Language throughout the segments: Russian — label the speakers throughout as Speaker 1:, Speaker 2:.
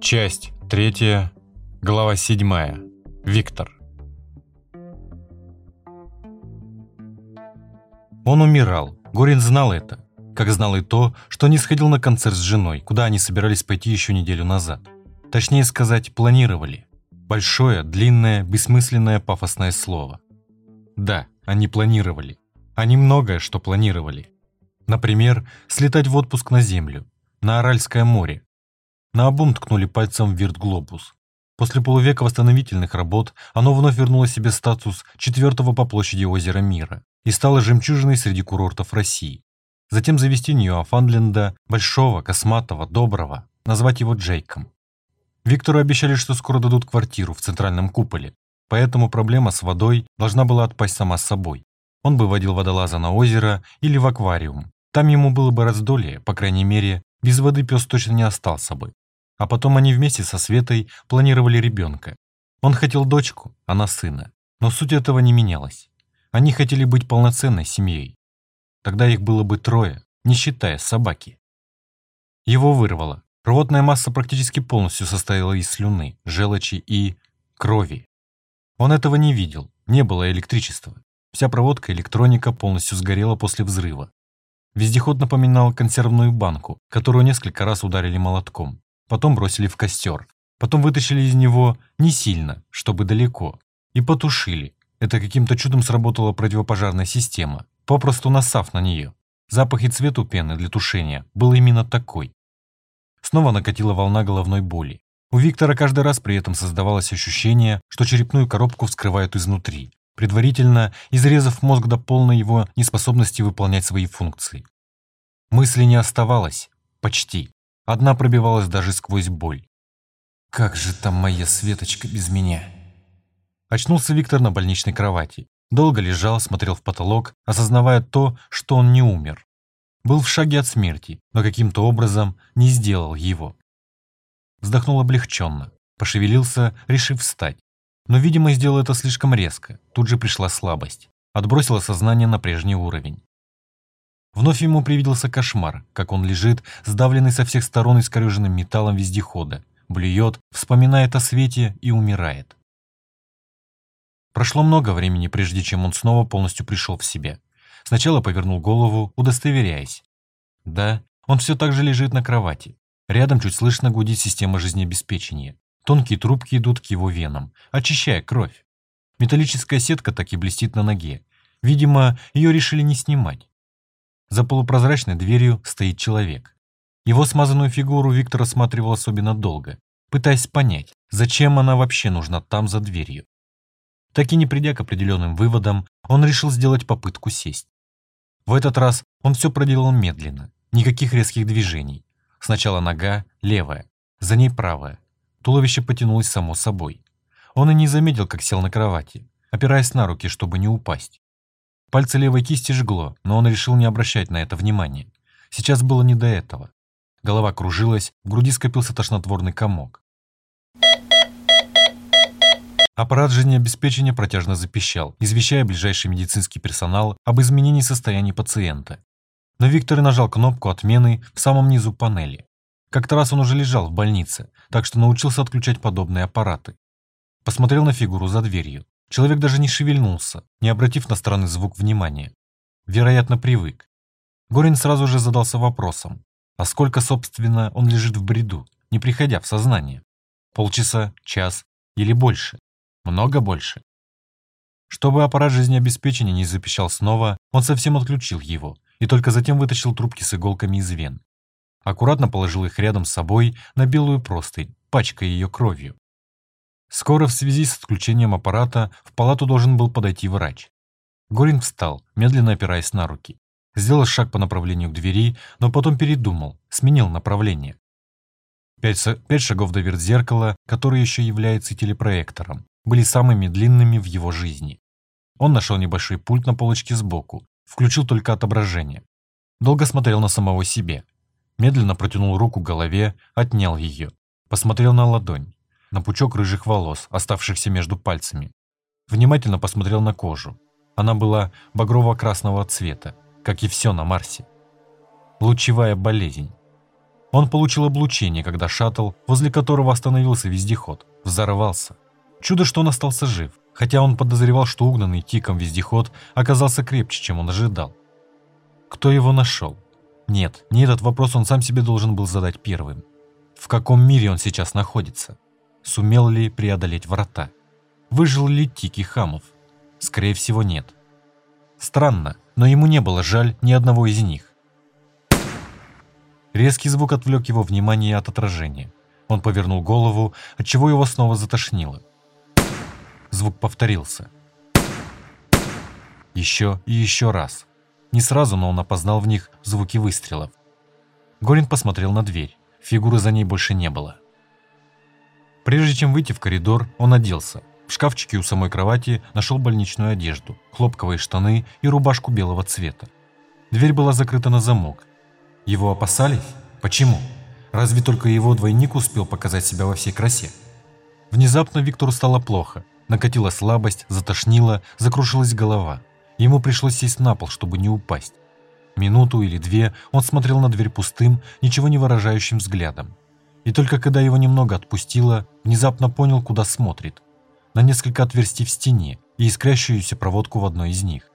Speaker 1: Часть третья, глава седьмая. Виктор. Он умирал. Горин знал это. Как знал и то, что не сходил на концерт с женой, куда они собирались пойти еще неделю назад. Точнее сказать, планировали. Большое, длинное, бессмысленное пафосное слово. Да, они планировали. Они многое что планировали. Например, слетать в отпуск на Землю, на Аральское море, Наобум ткнули пальцем в вирт-глобус. После полувека восстановительных работ оно вновь вернуло себе статус четвертого по площади озера мира и стало жемчужиной среди курортов России. Затем завести Ньюафанленда, большого, косматого, доброго, назвать его Джейком. Виктору обещали, что скоро дадут квартиру в центральном куполе, поэтому проблема с водой должна была отпасть сама собой. Он бы водил водолаза на озеро или в аквариум. Там ему было бы раздолье, по крайней мере, без воды пес точно не остался бы. А потом они вместе со Светой планировали ребенка. Он хотел дочку, она сына. Но суть этого не менялась. Они хотели быть полноценной семьей. Тогда их было бы трое, не считая собаки. Его вырвало. Рвотная масса практически полностью состояла из слюны, желчи и крови. Он этого не видел, не было электричества. Вся проводка электроника полностью сгорела после взрыва. Вездеход напоминал консервную банку, которую несколько раз ударили молотком потом бросили в костер, потом вытащили из него не сильно, чтобы далеко, и потушили. Это каким-то чудом сработала противопожарная система, попросту насав на нее. Запах и цвет у пены для тушения был именно такой. Снова накатила волна головной боли. У Виктора каждый раз при этом создавалось ощущение, что черепную коробку вскрывают изнутри, предварительно изрезав мозг до полной его неспособности выполнять свои функции. Мысли не оставалось. Почти. Одна пробивалась даже сквозь боль. «Как же там моя Светочка без меня?» Очнулся Виктор на больничной кровати. Долго лежал, смотрел в потолок, осознавая то, что он не умер. Был в шаге от смерти, но каким-то образом не сделал его. Вздохнул облегченно, пошевелился, решив встать. Но, видимо, сделал это слишком резко. Тут же пришла слабость. Отбросило сознание на прежний уровень. Вновь ему привиделся кошмар, как он лежит, сдавленный со всех сторон искореженным металлом вездехода, блюет, вспоминает о свете и умирает. Прошло много времени, прежде чем он снова полностью пришел в себя. Сначала повернул голову, удостоверяясь. Да, он все так же лежит на кровати. Рядом чуть слышно гудит система жизнеобеспечения. Тонкие трубки идут к его венам, очищая кровь. Металлическая сетка так и блестит на ноге. Видимо, ее решили не снимать. За полупрозрачной дверью стоит человек. Его смазанную фигуру Виктор осматривал особенно долго, пытаясь понять, зачем она вообще нужна там за дверью. Так и не придя к определенным выводам, он решил сделать попытку сесть. В этот раз он все проделал медленно, никаких резких движений. Сначала нога левая, за ней правая. Туловище потянулось само собой. Он и не заметил, как сел на кровати, опираясь на руки, чтобы не упасть. Пальцы левой кисти жгло, но он решил не обращать на это внимания. Сейчас было не до этого. Голова кружилась, в груди скопился тошнотворный комок. Аппарат жизнеобеспечения протяжно запищал, извещая ближайший медицинский персонал об изменении состояния пациента. Но Виктор нажал кнопку отмены в самом низу панели. Как-то раз он уже лежал в больнице, так что научился отключать подобные аппараты. Посмотрел на фигуру за дверью. Человек даже не шевельнулся, не обратив на странный звук внимания. Вероятно, привык. Горин сразу же задался вопросом, а сколько, собственно, он лежит в бреду, не приходя в сознание? Полчаса, час или больше? Много больше? Чтобы аппарат жизнеобеспечения не запищал снова, он совсем отключил его и только затем вытащил трубки с иголками из вен. Аккуратно положил их рядом с собой на белую простынь, пачкая ее кровью. Скоро в связи с отключением аппарата в палату должен был подойти врач. Горин встал, медленно опираясь на руки. Сделал шаг по направлению к двери, но потом передумал, сменил направление. Пять, пять шагов до вертзеркала, которое еще является телепроектором, были самыми длинными в его жизни. Он нашел небольшой пульт на полочке сбоку, включил только отображение. Долго смотрел на самого себе. Медленно протянул руку к голове, отнял ее. Посмотрел на ладонь на пучок рыжих волос, оставшихся между пальцами. Внимательно посмотрел на кожу. Она была багрово-красного цвета, как и все на Марсе. Лучевая болезнь. Он получил облучение, когда шаттл, возле которого остановился вездеход, взорвался. Чудо, что он остался жив, хотя он подозревал, что угнанный тиком вездеход оказался крепче, чем он ожидал. Кто его нашел? Нет, не этот вопрос он сам себе должен был задать первым. В каком мире он сейчас находится? Сумел ли преодолеть врата? Выжил ли Тики Хамов? Скорее всего, нет. Странно, но ему не было жаль ни одного из них. Резкий звук отвлек его внимание от отражения. Он повернул голову, отчего его снова затошнило. Звук повторился. Еще и еще раз. Не сразу, но он опознал в них звуки выстрелов. Горин посмотрел на дверь. Фигуры за ней больше не было. Прежде чем выйти в коридор, он оделся. В шкафчике у самой кровати нашел больничную одежду, хлопковые штаны и рубашку белого цвета. Дверь была закрыта на замок. Его опасались? Почему? Разве только его двойник успел показать себя во всей красе? Внезапно Виктору стало плохо. Накатила слабость, затошнило, закрушилась голова. Ему пришлось сесть на пол, чтобы не упасть. Минуту или две он смотрел на дверь пустым, ничего не выражающим взглядом. И только когда его немного отпустило, внезапно понял, куда смотрит – на несколько отверстий в стене и искрящуюся проводку в одной из них.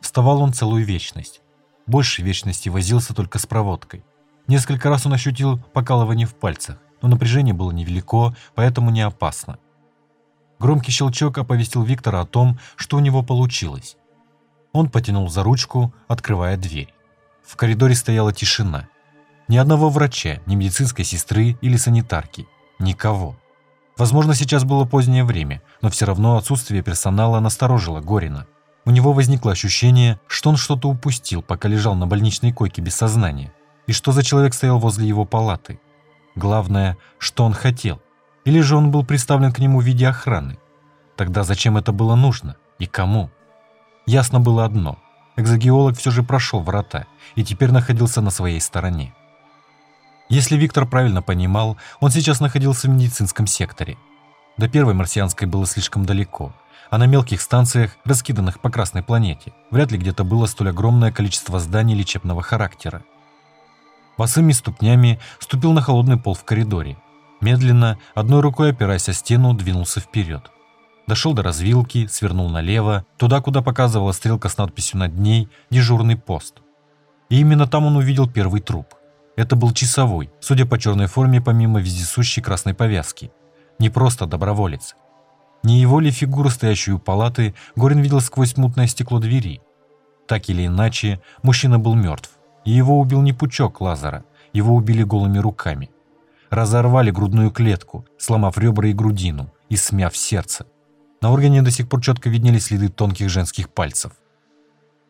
Speaker 1: Вставал он целую вечность. Больше вечности возился только с проводкой. Несколько раз он ощутил покалывание в пальцах, но напряжение было невелико, поэтому не опасно. Громкий щелчок оповестил Виктора о том, что у него получилось. Он потянул за ручку, открывая дверь. В коридоре стояла тишина. Ни одного врача, ни медицинской сестры или санитарки. Никого. Возможно, сейчас было позднее время, но все равно отсутствие персонала насторожило Горина. У него возникло ощущение, что он что-то упустил, пока лежал на больничной койке без сознания. И что за человек стоял возле его палаты? Главное, что он хотел. Или же он был представлен к нему в виде охраны? Тогда зачем это было нужно? И кому? Ясно было одно. Экзогеолог все же прошел врата и теперь находился на своей стороне. Если Виктор правильно понимал, он сейчас находился в медицинском секторе. До первой марсианской было слишком далеко, а на мелких станциях, раскиданных по Красной планете, вряд ли где-то было столь огромное количество зданий лечебного характера. Босыми ступнями ступил на холодный пол в коридоре. Медленно, одной рукой опираясь о стену, двинулся вперед. Дошел до развилки, свернул налево, туда, куда показывала стрелка с надписью над ней «Дежурный пост». И именно там он увидел первый труп. Это был часовой, судя по черной форме помимо вездесущей красной повязки. Не просто доброволец. Не его ли фигуру, стоящую у палаты, Горин видел сквозь мутное стекло двери. Так или иначе, мужчина был мертв. И его убил не пучок Лазара, его убили голыми руками. Разорвали грудную клетку, сломав ребра и грудину, и смяв сердце. На органе до сих пор четко виднелись следы тонких женских пальцев.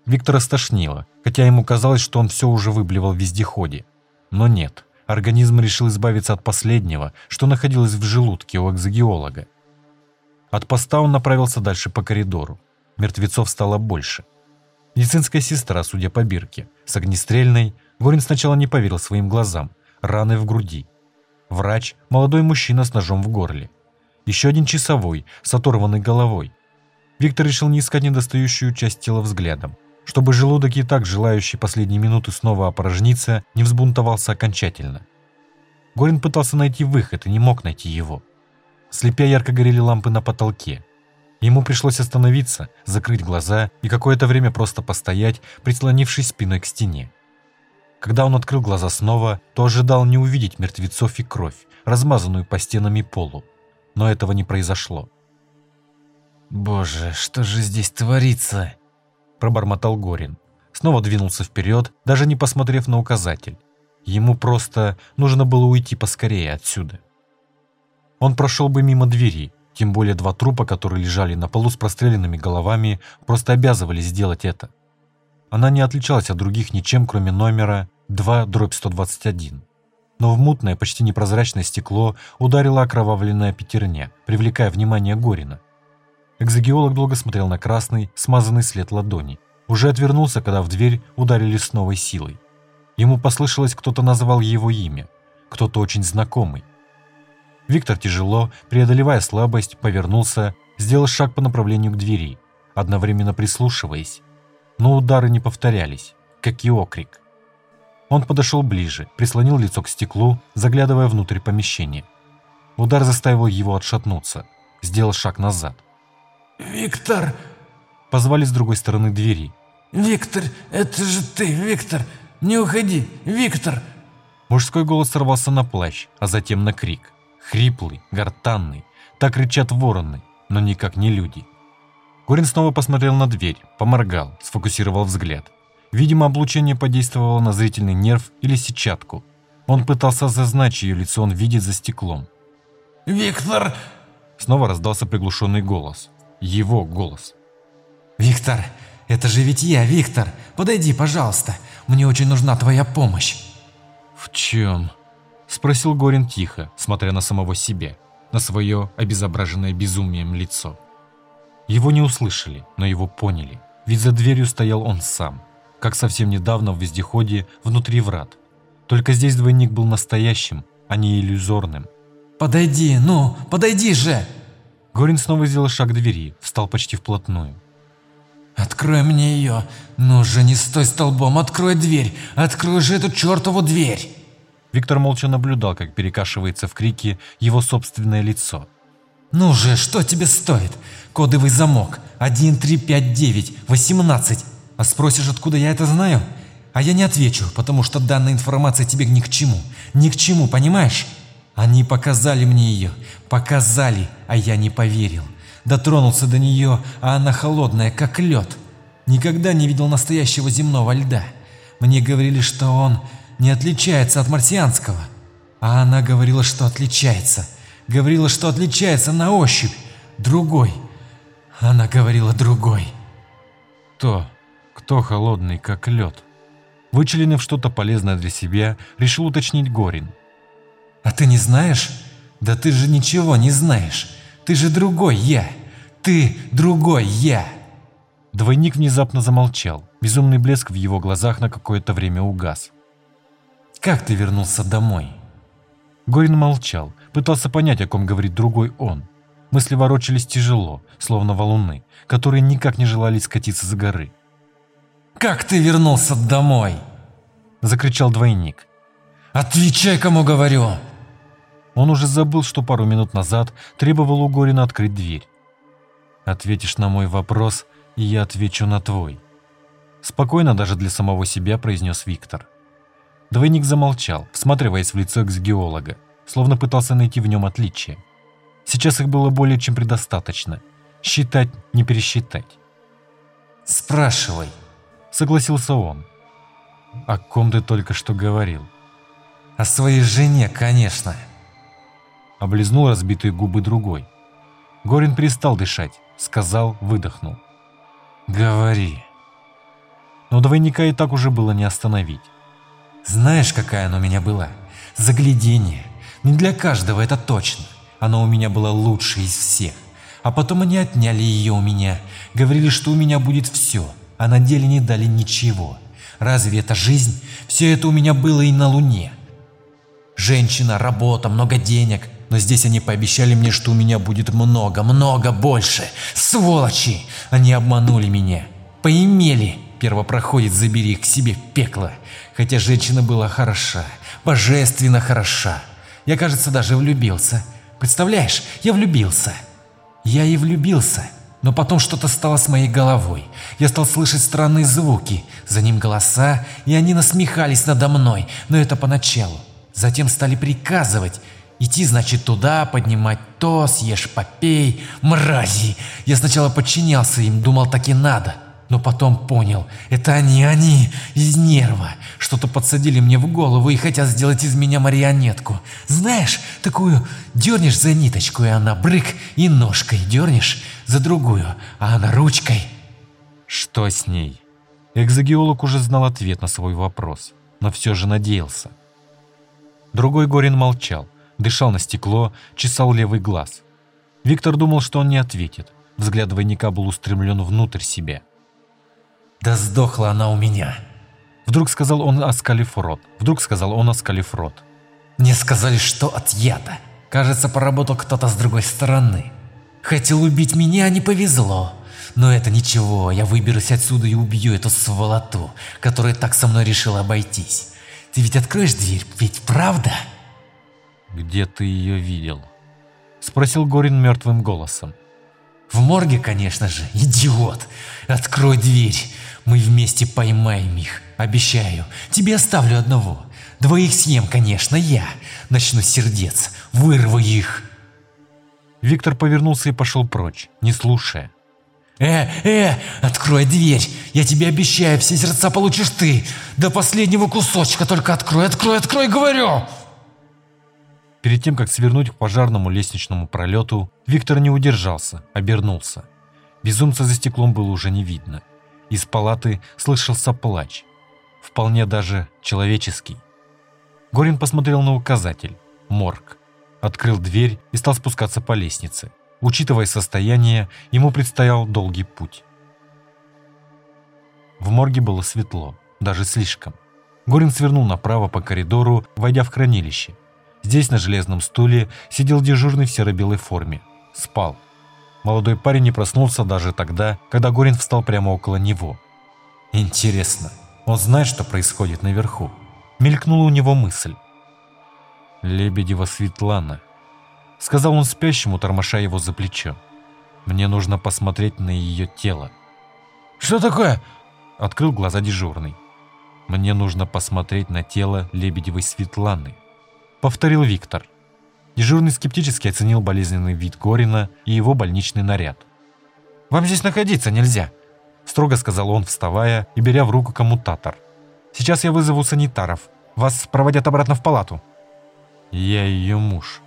Speaker 1: Виктора стошнило, хотя ему казалось, что он все уже выблевал в вездеходе. Но нет, организм решил избавиться от последнего, что находилось в желудке у экзогеолога. От поста он направился дальше по коридору. Мертвецов стало больше. Медицинская сестра, судя по бирке, с огнестрельной, Горин сначала не поверил своим глазам, раны в груди. Врач – молодой мужчина с ножом в горле. Еще один часовой, с оторванной головой. Виктор решил не искать недостающую часть тела взглядом чтобы желудок и так желающий последние минуты снова опорожниться, не взбунтовался окончательно. Горин пытался найти выход и не мог найти его. Слепя ярко горели лампы на потолке. Ему пришлось остановиться, закрыть глаза и какое-то время просто постоять, прислонившись спиной к стене. Когда он открыл глаза снова, то ожидал не увидеть мертвецов и кровь, размазанную по стенам и полу. Но этого не произошло.
Speaker 2: «Боже, что же здесь творится?»
Speaker 1: пробормотал Горин. Снова двинулся вперед, даже не посмотрев на указатель. Ему просто нужно было уйти поскорее отсюда. Он прошел бы мимо двери, тем более два трупа, которые лежали на полу с простреленными головами, просто обязывали сделать это. Она не отличалась от других ничем, кроме номера 2-121. Но в мутное, почти непрозрачное стекло ударила окровавленная пятерня, привлекая внимание Горина. Экзогеолог долго смотрел на красный, смазанный след ладони. Уже отвернулся, когда в дверь ударили с новой силой. Ему послышалось, кто-то назвал его имя. Кто-то очень знакомый. Виктор тяжело, преодолевая слабость, повернулся, сделал шаг по направлению к двери, одновременно прислушиваясь. Но удары не повторялись, как и окрик. Он подошел ближе, прислонил лицо к стеклу, заглядывая внутрь помещения. Удар заставил его отшатнуться. Сделал шаг назад.
Speaker 3: «Виктор!»
Speaker 1: Позвали с другой стороны двери.
Speaker 3: «Виктор, это же ты, Виктор! Не уходи, Виктор!»
Speaker 1: Мужской голос сорвался на плащ, а затем на крик. Хриплый, гортанный. Так рычат вороны, но никак не люди. Горин снова посмотрел на дверь, поморгал, сфокусировал взгляд. Видимо, облучение подействовало на зрительный нерв или сетчатку. Он пытался осознать, чье лицо он видит за стеклом.
Speaker 3: «Виктор!»
Speaker 1: Снова раздался приглушенный голос. Его голос.
Speaker 3: «Виктор, это же ведь я, Виктор! Подойди, пожалуйста! Мне очень нужна твоя помощь!»
Speaker 1: «В чем?» Спросил Горин тихо, смотря на самого себя, на свое обезображенное безумием лицо. Его не услышали, но его поняли, ведь за дверью стоял он сам, как совсем недавно в вездеходе внутри врат. Только здесь двойник был настоящим, а не иллюзорным.
Speaker 3: «Подойди, ну, подойди же!»
Speaker 1: Горин снова сделал шаг к двери, встал почти вплотную.
Speaker 3: «Открой мне ее! Ну же, не стой столбом, открой дверь! Открой же эту чертову дверь!»
Speaker 1: Виктор молча наблюдал, как перекашивается в крике его собственное лицо.
Speaker 3: «Ну же, что тебе стоит? Кодовый замок 1359-18. А спросишь, откуда я это знаю? А я не отвечу, потому что данная информация тебе ни к чему. Ни к чему, понимаешь? Они показали мне ее. Показали, а я не поверил. Дотронулся до нее, а она холодная, как лед. Никогда не видел настоящего земного льда. Мне говорили, что он не отличается от марсианского. А она говорила, что отличается. Говорила, что отличается на ощупь. Другой. Она говорила другой.
Speaker 1: Кто? Кто холодный, как лед? Вычленив что-то полезное для себя, решил уточнить Горин.
Speaker 3: А ты не знаешь? Да ты же ничего не знаешь. Ты же другой я. Ты другой я.
Speaker 1: Двойник внезапно замолчал. Безумный блеск в его глазах на какое-то время угас.
Speaker 3: Как ты вернулся домой?
Speaker 1: Горин молчал, пытался понять, о ком говорит другой он. Мысли ворочались тяжело, словно валуны, которые никак не желали скатиться с горы.
Speaker 3: «Как ты вернулся домой?»
Speaker 1: – закричал двойник.
Speaker 3: «Отвечай, кому говорю!»
Speaker 1: Он уже забыл, что пару минут назад требовал у Горина открыть дверь. «Ответишь на мой вопрос, и я отвечу на твой». Спокойно даже для самого себя произнес Виктор. Двойник замолчал, всматриваясь в лицо экс-геолога, словно пытался найти в нем отличие. Сейчас их было более чем предостаточно. Считать, не пересчитать.
Speaker 3: «Спрашивай», —
Speaker 1: согласился он. «О ком ты только что говорил?»
Speaker 3: «О своей жене, конечно».
Speaker 1: Облизнул разбитые губы другой. Горин перестал дышать, сказал, выдохнул. «Говори». Но двойника и так уже было не остановить.
Speaker 3: Знаешь, какая она у меня была? Заглядение. Не для каждого это точно. Она у меня была лучшей из всех. А потом они отняли ее у меня. Говорили, что у меня будет все. А на деле не дали ничего. Разве это жизнь? Все это у меня было и на Луне. Женщина, работа, много денег. Но здесь они пообещали мне, что у меня будет много, много больше. Сволочи! Они обманули меня. Поимели. Первопроходец, забери их к себе в пекло. Хотя женщина была хороша, божественно хороша. Я, кажется, даже влюбился. Представляешь, я влюбился. Я и влюбился. Но потом что-то стало с моей головой. Я стал слышать странные звуки, за ним голоса, и они насмехались надо мной, но это поначалу. Затем стали приказывать. Идти, значит, туда, поднимать то, съешь, попей. Мрази! Я сначала подчинялся им, думал, так и надо. Но потом понял, это они, они, из нерва. Что-то подсадили мне в голову и хотят сделать из меня марионетку. Знаешь, такую дернешь за ниточку, и она брык, и ножкой дернешь за другую, а она ручкой.
Speaker 1: Что с ней? Экзогеолог уже знал ответ на свой вопрос, но все же надеялся. Другой Горин молчал, дышал на стекло, чесал левый глаз. Виктор думал, что он не ответит. Взгляд двойника был устремлен внутрь себя.
Speaker 3: Да сдохла она у меня.
Speaker 1: Вдруг сказал он, оскалив рот. Вдруг сказал он, оскалив рот.
Speaker 3: Мне сказали, что от яда. Кажется, поработал кто-то с другой стороны. Хотел убить меня, не повезло. Но это ничего, я выберусь отсюда и убью эту сволоту, которая так со мной решила обойтись. Ты ведь откроешь дверь, ведь правда?
Speaker 1: Где ты ее видел? Спросил Горин мертвым голосом.
Speaker 3: В морге, конечно же, идиот. Открой дверь, мы вместе поймаем их, обещаю. Тебе оставлю одного. Двоих съем, конечно, я. Начну сердец, вырву их.
Speaker 1: Виктор повернулся и пошел прочь, не слушая.
Speaker 3: «Э, э, открой дверь! Я тебе обещаю, все сердца получишь ты! До последнего кусочка только открой, открой, открой, говорю!»
Speaker 1: Перед тем, как свернуть к пожарному лестничному пролету, Виктор не удержался, обернулся. Безумца за стеклом было уже не видно. Из палаты слышался плач. Вполне даже человеческий. Горин посмотрел на указатель «Морг». Открыл дверь и стал спускаться по лестнице. Учитывая состояние, ему предстоял долгий путь. В морге было светло, даже слишком. Горин свернул направо по коридору, войдя в хранилище. Здесь на железном стуле сидел дежурный в серо-белой форме. Спал. Молодой парень не проснулся даже тогда, когда Горин встал прямо около него. Интересно, он знает, что происходит наверху? Мелькнула у него мысль. Лебедева Светлана — сказал он спящему, тормоша его за плечо. «Мне нужно посмотреть на ее тело».
Speaker 3: «Что такое?»
Speaker 1: — открыл глаза дежурный. «Мне нужно посмотреть на тело Лебедевой Светланы», — повторил Виктор. Дежурный скептически оценил болезненный вид Горина и его больничный наряд.
Speaker 3: «Вам здесь находиться нельзя», — строго сказал он, вставая и беря в руку коммутатор. «Сейчас я вызову санитаров. Вас проводят обратно в палату».
Speaker 1: «Я ее муж»,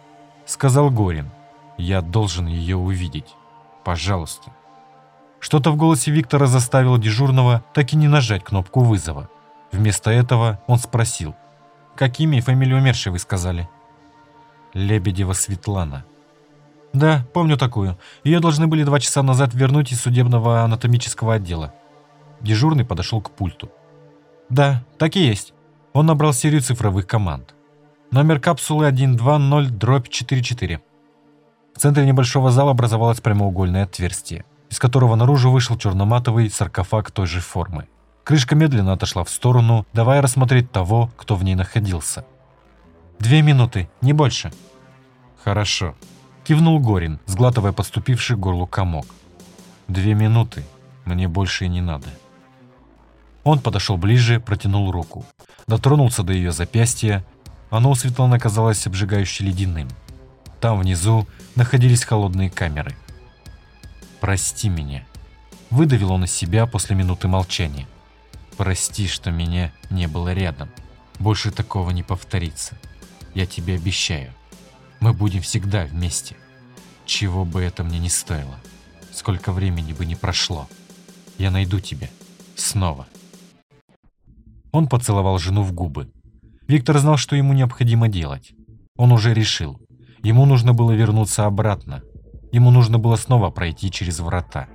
Speaker 1: сказал Горин. «Я должен ее увидеть. Пожалуйста». Что-то в голосе Виктора заставило дежурного так и не нажать кнопку вызова. Вместо этого он спросил.
Speaker 3: «Как имя и фамилию умершей вы сказали?»
Speaker 1: «Лебедева Светлана».
Speaker 3: «Да, помню такую. Ее должны были два часа назад вернуть из судебного анатомического отдела».
Speaker 1: Дежурный подошел к пульту.
Speaker 3: «Да, так и есть».
Speaker 1: Он набрал серию цифровых команд.
Speaker 3: Номер капсулы 120-44.
Speaker 1: В центре небольшого зала образовалось прямоугольное отверстие, из которого наружу вышел черноматовый саркофаг той же формы. Крышка медленно отошла в сторону, давая рассмотреть того, кто в ней находился.
Speaker 3: «Две минуты, не больше».
Speaker 1: «Хорошо», – кивнул Горин, сглатывая подступивший к горлу комок. «Две минуты, мне больше и не надо». Он подошел ближе, протянул руку, дотронулся до ее запястья оно у Светланы казалось обжигающе ледяным. Там внизу находились холодные камеры. «Прости меня», – выдавил он из себя после минуты молчания. «Прости, что меня не было рядом. Больше такого не повторится. Я тебе обещаю. Мы будем всегда вместе. Чего бы это мне не стоило. Сколько времени бы не прошло. Я найду тебя. Снова». Он поцеловал жену в губы, Виктор знал, что ему необходимо делать. Он уже решил. Ему нужно было вернуться обратно. Ему нужно было снова пройти через врата.